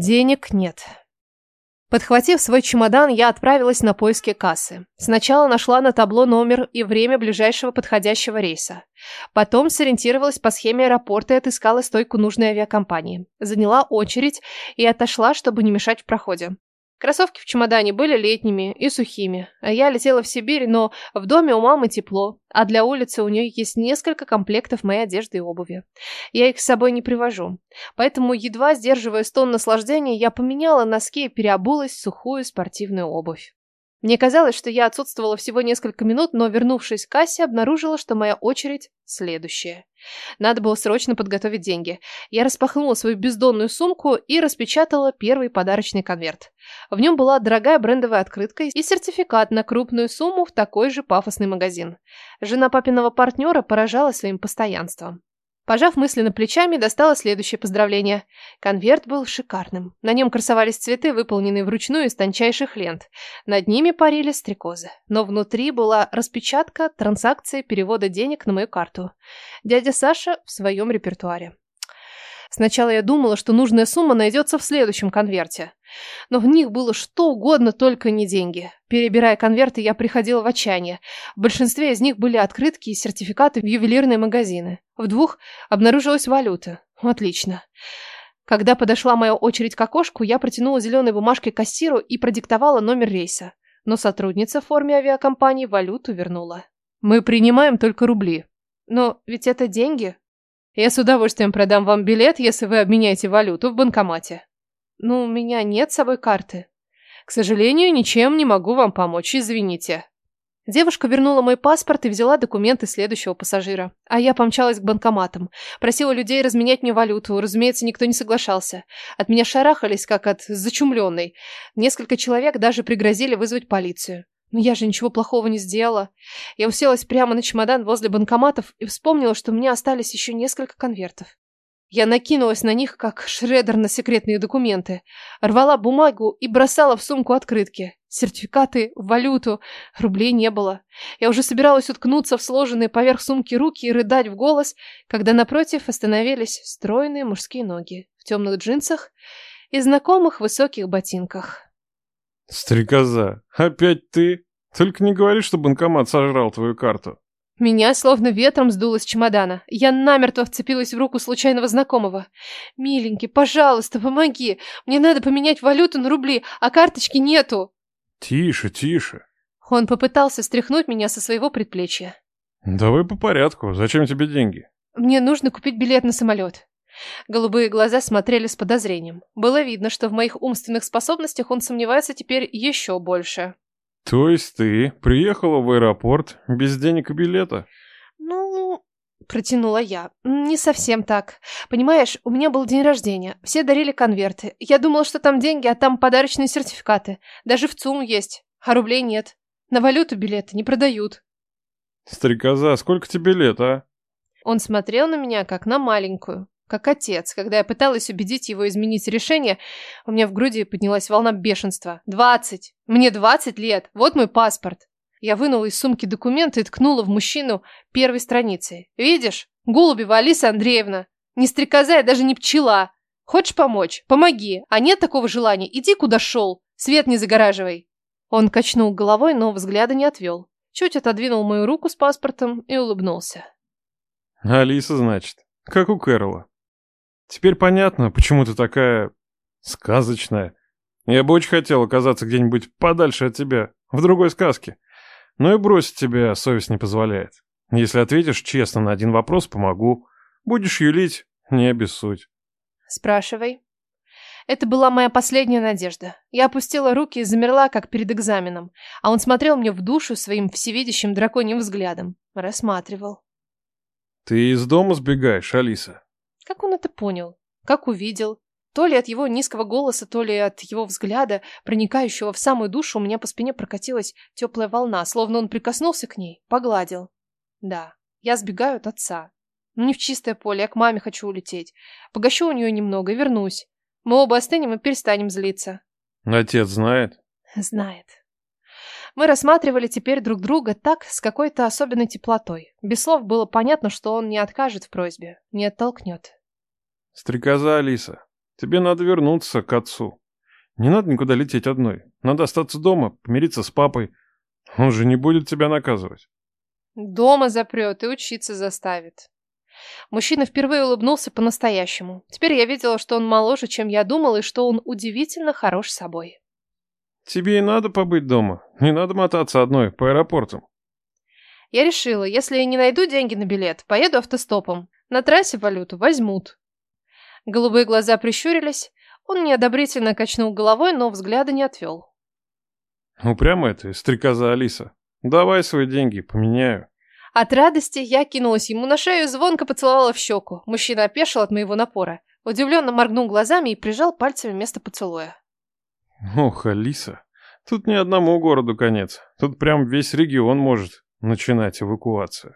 Денег нет. Подхватив свой чемодан, я отправилась на поиски кассы. Сначала нашла на табло номер и время ближайшего подходящего рейса. Потом сориентировалась по схеме аэропорта и отыскала стойку нужной авиакомпании. Заняла очередь и отошла, чтобы не мешать в проходе. Кроссовки в чемодане были летними и сухими. А я летела в Сибирь, но в доме у мамы тепло, а для улицы у нее есть несколько комплектов моей одежды и обуви. Я их с собой не привожу. Поэтому, едва сдерживая стон наслаждения, я поменяла носки и переобулась в сухую спортивную обувь. Мне казалось, что я отсутствовала всего несколько минут, но, вернувшись к кассе, обнаружила, что моя очередь следующая. Надо было срочно подготовить деньги. Я распахнула свою бездонную сумку и распечатала первый подарочный конверт. В нем была дорогая брендовая открытка и сертификат на крупную сумму в такой же пафосный магазин. Жена папиного партнера поражала своим постоянством. Пожав мысленно плечами, достала следующее поздравление. Конверт был шикарным. На нем красовались цветы, выполненные вручную из тончайших лент. Над ними парили стрекозы. Но внутри была распечатка транзакции перевода денег на мою карту. Дядя Саша в своем репертуаре. Сначала я думала, что нужная сумма найдется в следующем конверте. Но в них было что угодно, только не деньги. Перебирая конверты, я приходила в отчаяние. В большинстве из них были открытки и сертификаты в ювелирные магазины. В двух обнаружилась валюта. Отлично. Когда подошла моя очередь к окошку, я протянула зеленой бумажкой кассиру и продиктовала номер рейса. Но сотрудница в форме авиакомпании валюту вернула. «Мы принимаем только рубли». «Но ведь это деньги», я с удовольствием продам вам билет, если вы обменяете валюту в банкомате. Ну, у меня нет с собой карты. К сожалению, ничем не могу вам помочь, извините. Девушка вернула мой паспорт и взяла документы следующего пассажира. А я помчалась к банкоматам. Просила людей разменять мне валюту. Разумеется, никто не соглашался. От меня шарахались, как от зачумленной. Несколько человек даже пригрозили вызвать полицию. Но я же ничего плохого не сделала. Я уселась прямо на чемодан возле банкоматов и вспомнила, что у меня остались еще несколько конвертов. Я накинулась на них, как шредер на секретные документы. Рвала бумагу и бросала в сумку открытки. Сертификаты, валюту. Рублей не было. Я уже собиралась уткнуться в сложенные поверх сумки руки и рыдать в голос, когда напротив остановились стройные мужские ноги в темных джинсах и знакомых высоких ботинках. «Стрекоза, опять ты? Только не говори, что банкомат сожрал твою карту». Меня словно ветром сдуло с чемодана. Я намертво вцепилась в руку случайного знакомого. «Миленький, пожалуйста, помоги. Мне надо поменять валюту на рубли, а карточки нету». «Тише, тише». Он попытался стряхнуть меня со своего предплечья. «Давай по порядку. Зачем тебе деньги?» «Мне нужно купить билет на самолет». Голубые глаза смотрели с подозрением. Было видно, что в моих умственных способностях он сомневается теперь еще больше. То есть ты приехала в аэропорт без денег и билета? Ну, протянула я. Не совсем так. Понимаешь, у меня был день рождения. Все дарили конверты. Я думала, что там деньги, а там подарочные сертификаты. Даже в ЦУМ есть, а рублей нет. На валюту билеты не продают. Стрекоза, сколько тебе лет, а? Он смотрел на меня, как на маленькую. Как отец, когда я пыталась убедить его изменить решение, у меня в груди поднялась волна бешенства. «Двадцать! Мне двадцать лет! Вот мой паспорт!» Я вынула из сумки документы и ткнула в мужчину первой страницей. «Видишь? Голубева Алиса Андреевна! Не стрекоза, я даже не пчела! Хочешь помочь? Помоги! А нет такого желания? Иди куда шел! Свет не загораживай!» Он качнул головой, но взгляда не отвел. Чуть отодвинул мою руку с паспортом и улыбнулся. «Алиса, значит, как у Кэрола». Теперь понятно, почему ты такая... сказочная. Я бы очень хотел оказаться где-нибудь подальше от тебя, в другой сказке. Но и бросить тебя совесть не позволяет. Если ответишь честно на один вопрос, помогу. Будешь юлить, не обессудь. Спрашивай. Это была моя последняя надежда. Я опустила руки и замерла, как перед экзаменом. А он смотрел мне в душу своим всевидящим драконьим взглядом. Рассматривал. Ты из дома сбегаешь, Алиса? Как он это понял? Как увидел? То ли от его низкого голоса, то ли от его взгляда, проникающего в самую душу, у меня по спине прокатилась теплая волна, словно он прикоснулся к ней, погладил. Да, я сбегаю от отца. Но не в чистое поле, я к маме хочу улететь. Погощу у нее немного и вернусь. Мы оба остынем и перестанем злиться. Отец знает? Знает. Мы рассматривали теперь друг друга так, с какой-то особенной теплотой. Без слов было понятно, что он не откажет в просьбе, не оттолкнет. Стрекоза Алиса, Тебе надо вернуться к отцу. Не надо никуда лететь одной. Надо остаться дома, помириться с папой. Он же не будет тебя наказывать. Дома запрет и учиться заставит. Мужчина впервые улыбнулся по-настоящему. Теперь я видела, что он моложе, чем я думала, и что он удивительно хорош собой. Тебе и надо побыть дома. Не надо мотаться одной по аэропортам. Я решила, если я не найду деньги на билет, поеду автостопом. На трассе валюту возьмут. Голубые глаза прищурились. Он неодобрительно качнул головой, но взгляда не отвел. Упрямо это, стрекоза Алиса. Давай свои деньги, поменяю. От радости я кинулась ему на шею и звонко поцеловала в щеку. Мужчина опешил от моего напора. Удивленно моргнул глазами и прижал пальцами место поцелуя. Ох, Алиса, тут ни одному городу конец. Тут прям весь регион может начинать эвакуацию.